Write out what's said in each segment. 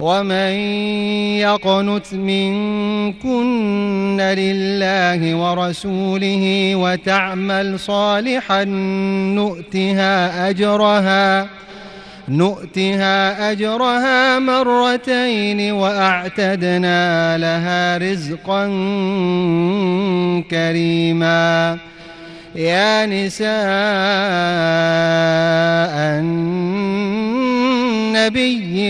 ومن يقنت منكن لله ورسوله وتعمل صالحا نؤتها أجرها نؤتها أجرها مرتين وأعتدنا لها رزقا كريما. يا نساء النبي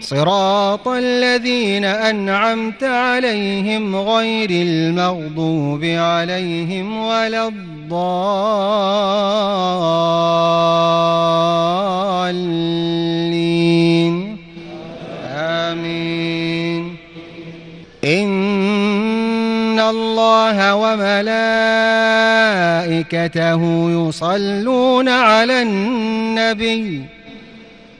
صراط الذين أنعمت عليهم غير المغضوب عليهم ولا الضالين. آمين. إن الله وملائكته يصلون على النبي.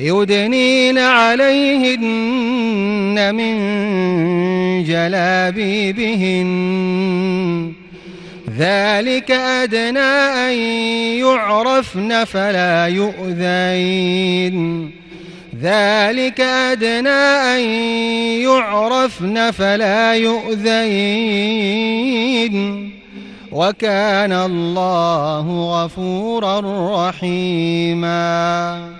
يدنين عليهن من جلابيبهن. ذلك أدنى أن يعرفن فلا يؤذين. ذلك أدنى أن يعرفن فلا يؤذين. وكان الله غفورا رحيما.